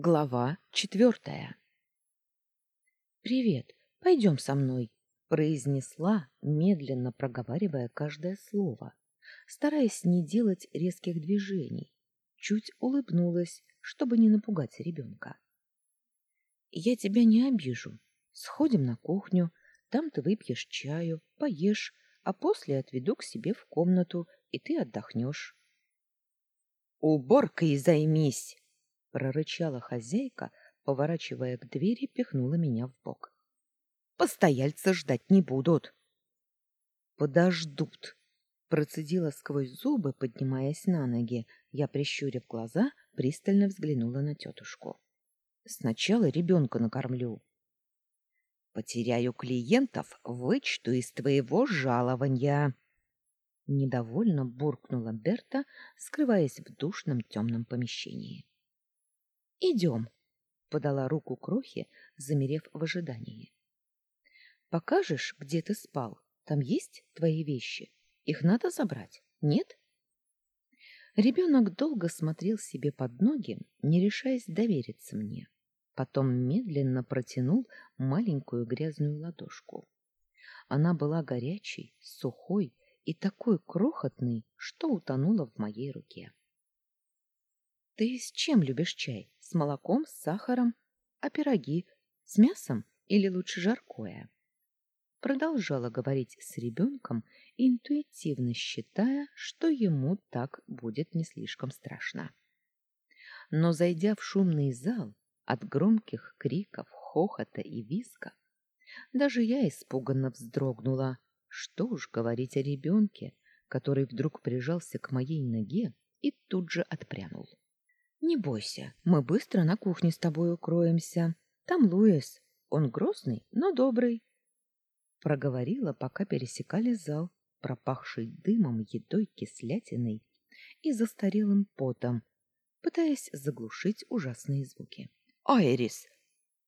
Глава четвертая. «Привет, пойдем со мной», — произнесла, медленно проговаривая каждое слово, стараясь не делать резких движений. Чуть улыбнулась, чтобы не напугать ребенка. «Я тебя не обижу. Сходим на кухню, там ты выпьешь чаю, поешь, а после отведу к себе в комнату, и ты отдохнешь». «Уборкой займись!» — прорычала хозяйка, поворачивая к двери, пихнула меня в бок. «Постояльцы ждать не будут». «Подождут», — процедила сквозь зубы, поднимаясь на ноги. Я, прищурив глаза, пристально взглянула на тетушку. «Сначала ребенка накормлю». «Потеряю клиентов, вычту из твоего жалования», Недовольно буркнула Берта, скрываясь в душном темном помещении. Идем, подала руку Крохе, замерев в ожидании. Покажешь, где ты спал? Там есть твои вещи. Их надо забрать. Нет? Ребенок долго смотрел себе под ноги, не решаясь довериться мне. Потом медленно протянул маленькую грязную ладошку. Она была горячей, сухой и такой крохотной, что утонула в моей руке. Ты с чем любишь чай? С молоком, с сахаром? А пироги? С мясом или лучше жаркое? Продолжала говорить с ребенком, интуитивно считая, что ему так будет не слишком страшно. Но, зайдя в шумный зал, от громких криков, хохота и виска, даже я испуганно вздрогнула. Что уж говорить о ребенке, который вдруг прижался к моей ноге и тут же отпрянул. Не бойся, мы быстро на кухне с тобой укроемся. Там Луис. Он грозный, но добрый. Проговорила, пока пересекали зал, пропахший дымом, едой, кислятиной и застарелым потом, пытаясь заглушить ужасные звуки. «Айрис,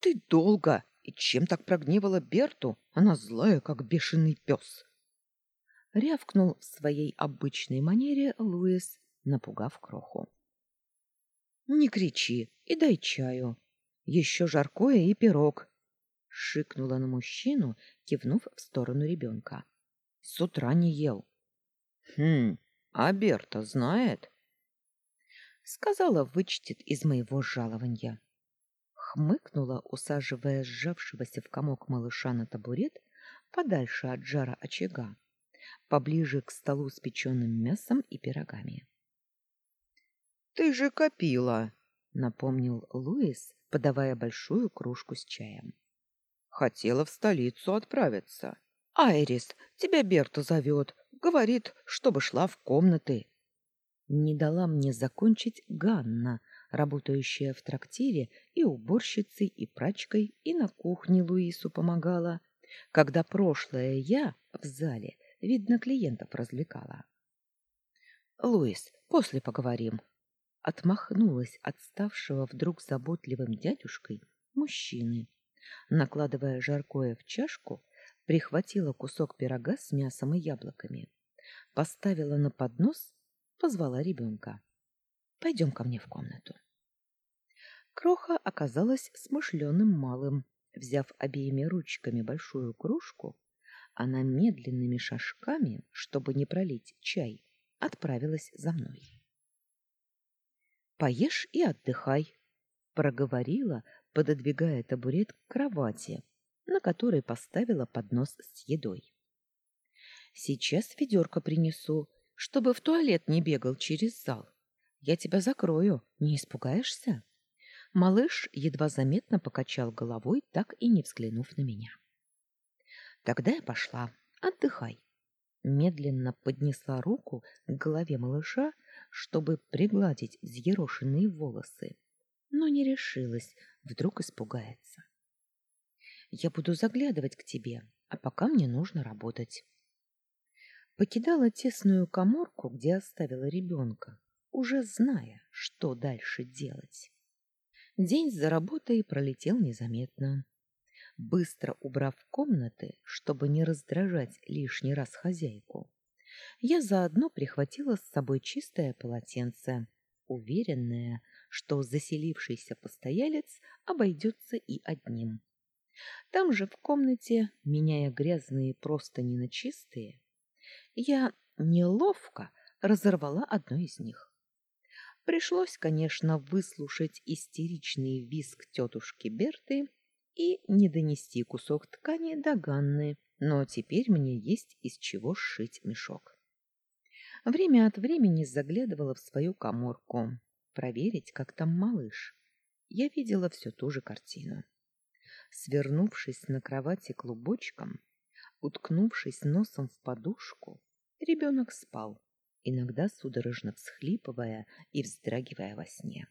ты долго! И чем так прогневала Берту? Она злая, как бешеный пес!» Рявкнул в своей обычной манере Луис, напугав кроху. Не кричи и дай чаю. Еще жаркое и пирог. Шикнула на мужчину, кивнув в сторону ребенка. С утра не ел. Хм, а Берта знает? Сказала, вычтет из моего жалования. Хмыкнула, усаживая сжавшегося в комок малыша на табурет подальше от жара очага, поближе к столу с печеным мясом и пирогами. Ты же копила, напомнил Луис, подавая большую кружку с чаем. Хотела в столицу отправиться. Айрис, тебя Берта зовет, говорит, чтобы шла в комнаты. Не дала мне закончить Ганна, работающая в трактире и уборщицей, и прачкой, и на кухне Луису помогала, когда прошлое я в зале, видно, клиентов развлекала. Луис, после поговорим, отмахнулась от ставшего вдруг заботливым дядюшкой мужчины. Накладывая жаркое в чашку, прихватила кусок пирога с мясом и яблоками, поставила на поднос, позвала ребенка. «Пойдем ко мне в комнату». Кроха оказалась смышленым малым. Взяв обеими ручками большую кружку, она медленными шажками, чтобы не пролить чай, отправилась за мной. Поешь и отдыхай, проговорила, пододвигая табурет к кровати, на которой поставила поднос с едой. Сейчас ведерко принесу, чтобы в туалет не бегал через зал. Я тебя закрою, не испугаешься? Малыш едва заметно покачал головой, так и не взглянув на меня. Тогда я пошла. Отдыхай. Медленно поднесла руку к голове малыша чтобы пригладить взъерошенные волосы, но не решилась, вдруг испугается. Я буду заглядывать к тебе, а пока мне нужно работать. Покидала тесную каморку, где оставила ребенка, уже зная, что дальше делать. День за работой пролетел незаметно. Быстро убрав комнаты, чтобы не раздражать лишний раз хозяйку, я заодно прихватила с собой чистое полотенце, уверенная, что заселившийся постоялец обойдется и одним. Там же в комнате, меняя грязные простыни на чистые, я неловко разорвала одну из них. Пришлось, конечно, выслушать истеричный визг тетушки Берты и не донести кусок ткани до Ганны, но теперь мне есть из чего сшить мешок. Время от времени заглядывала в свою каморку, проверить, как там малыш. Я видела всю ту же картину. Свернувшись на кровати клубочком, уткнувшись носом в подушку, ребенок спал, иногда судорожно всхлипывая и вздрагивая во сне.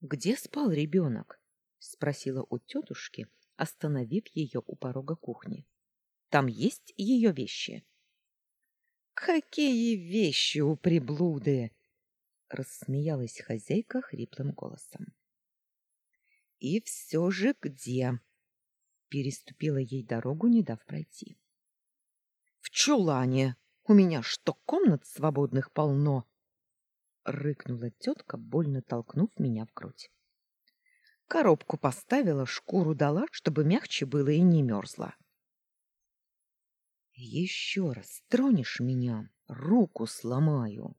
«Где спал ребенок?» — спросила у тетушки, остановив ее у порога кухни. «Там есть ее вещи?» «Какие вещи у приблуды!» — рассмеялась хозяйка хриплым голосом. «И все же где?» — переступила ей дорогу, не дав пройти. «В чулане! У меня что, комнат свободных полно?» — рыкнула тетка, больно толкнув меня в грудь. Коробку поставила, шкуру дала, чтобы мягче было и не мерзла. Еще раз тронешь меня, руку сломаю,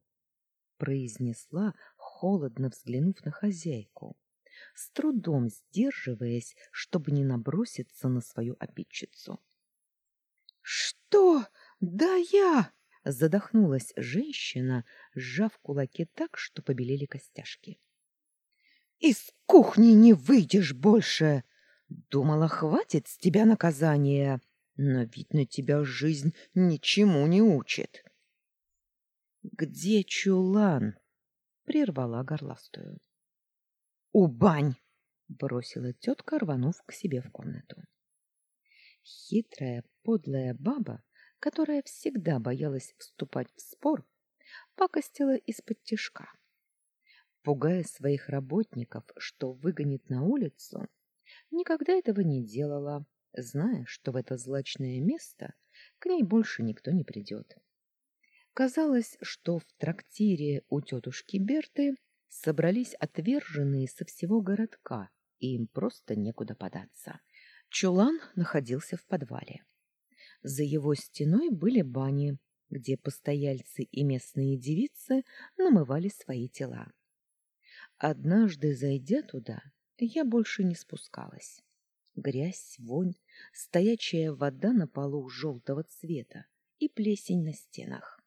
произнесла, холодно взглянув на хозяйку, с трудом сдерживаясь, чтобы не наброситься на свою обидчицу. Что? Да я! задохнулась женщина, сжав кулаки так, что побелели костяшки. Из кухни не выйдешь больше. Думала, хватит с тебя наказания, но видно, тебя жизнь ничему не учит. Где чулан? прервала горластую. У бань, бросила тетка, рванув к себе в комнату. Хитрая, подлая баба, которая всегда боялась вступать в спор, пакостила из-под тишка пугая своих работников, что выгонит на улицу, никогда этого не делала, зная, что в это злачное место к ней больше никто не придет. Казалось, что в трактире у тетушки Берты собрались отверженные со всего городка, и им просто некуда податься. Чулан находился в подвале. За его стеной были бани, где постояльцы и местные девицы намывали свои тела. Однажды, зайдя туда, я больше не спускалась. Грязь, вонь, стоячая вода на полу желтого цвета и плесень на стенах.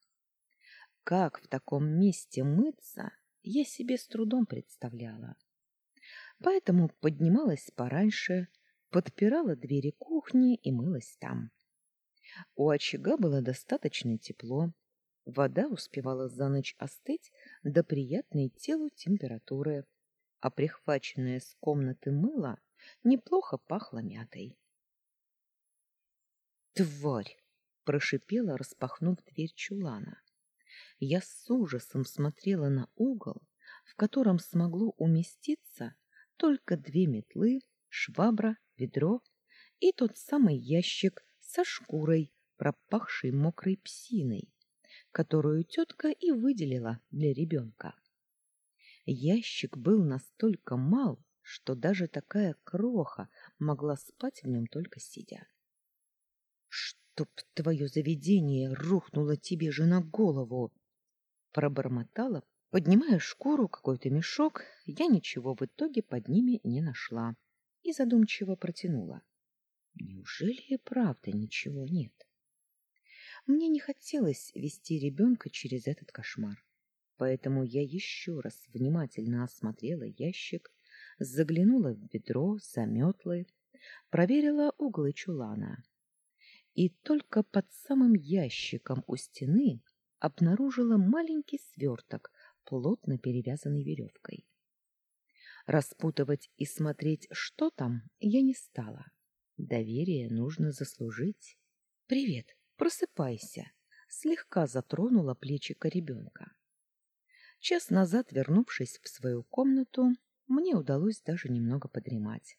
Как в таком месте мыться, я себе с трудом представляла. Поэтому поднималась пораньше, подпирала двери кухни и мылась там. У очага было достаточно тепло, Вода успевала за ночь остыть до приятной телу температуры, а прихваченное с комнаты мыло неплохо пахло мятой. «Тварь!» — прошипела, распахнув дверь чулана. Я с ужасом смотрела на угол, в котором смогло уместиться только две метлы, швабра, ведро и тот самый ящик со шкурой, пропахшей мокрой псиной, которую тетка и выделила для ребенка. Ящик был настолько мал, что даже такая кроха могла спать в нем только сидя. «Чтоб твое заведение рухнуло тебе же на голову!» Пробормотала, поднимая шкуру, какой-то мешок, я ничего в итоге под ними не нашла и задумчиво протянула. «Неужели и правда ничего нет?» Мне не хотелось вести ребенка через этот кошмар. Поэтому я еще раз внимательно осмотрела ящик, заглянула в ведро, заметлы, проверила углы чулана. И только под самым ящиком у стены обнаружила маленький сверток, плотно перевязанный веревкой. Распутывать и смотреть, что там, я не стала. Доверие нужно заслужить. «Привет!» Просыпайся, слегка затронула плечико ребенка. Час назад, вернувшись в свою комнату, мне удалось даже немного подремать.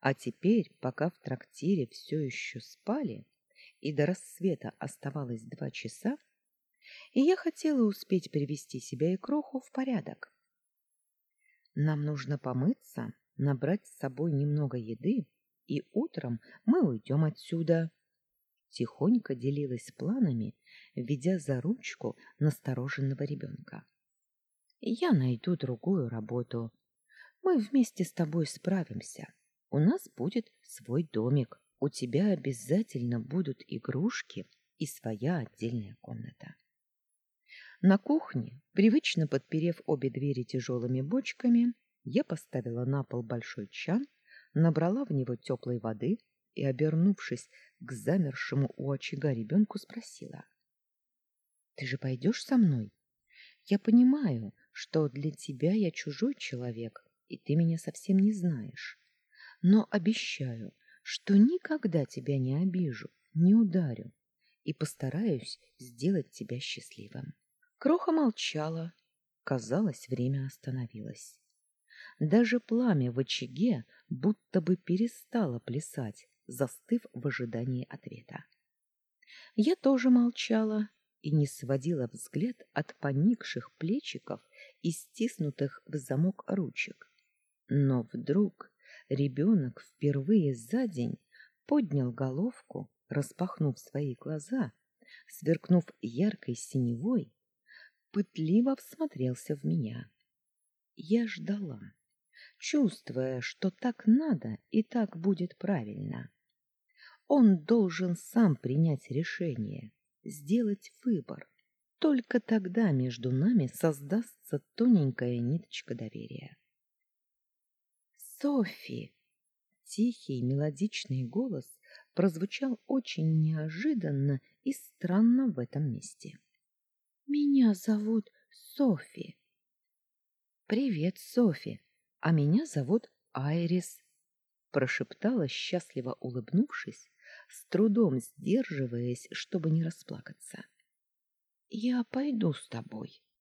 А теперь, пока в трактире все еще спали, и до рассвета оставалось два часа, и я хотела успеть привести себя и кроху в порядок. Нам нужно помыться, набрать с собой немного еды, и утром мы уйдем отсюда. Тихонько делилась планами, ведя за ручку настороженного ребенка. Я найду другую работу. Мы вместе с тобой справимся. У нас будет свой домик. У тебя обязательно будут игрушки и своя отдельная комната. На кухне, привычно подперев обе двери тяжелыми бочками, я поставила на пол большой чан, набрала в него теплой воды и, обернувшись к замершему у очага ребенку, спросила. — Ты же пойдешь со мной? Я понимаю, что для тебя я чужой человек, и ты меня совсем не знаешь. Но обещаю, что никогда тебя не обижу, не ударю и постараюсь сделать тебя счастливым. Кроха молчала. Казалось, время остановилось. Даже пламя в очаге будто бы перестало плясать, застыв в ожидании ответа. Я тоже молчала и не сводила взгляд от поникших плечиков и стиснутых в замок ручек. Но вдруг ребенок впервые за день поднял головку, распахнув свои глаза, сверкнув яркой синевой, пытливо всмотрелся в меня. Я ждала чувствуя, что так надо и так будет правильно. Он должен сам принять решение, сделать выбор. Только тогда между нами создастся тоненькая ниточка доверия. Софи! Тихий мелодичный голос прозвучал очень неожиданно и странно в этом месте. Меня зовут Софи. Привет, Софи, а меня зовут Айрис, прошептала, счастливо улыбнувшись, с трудом сдерживаясь, чтобы не расплакаться. Я пойду с тобой.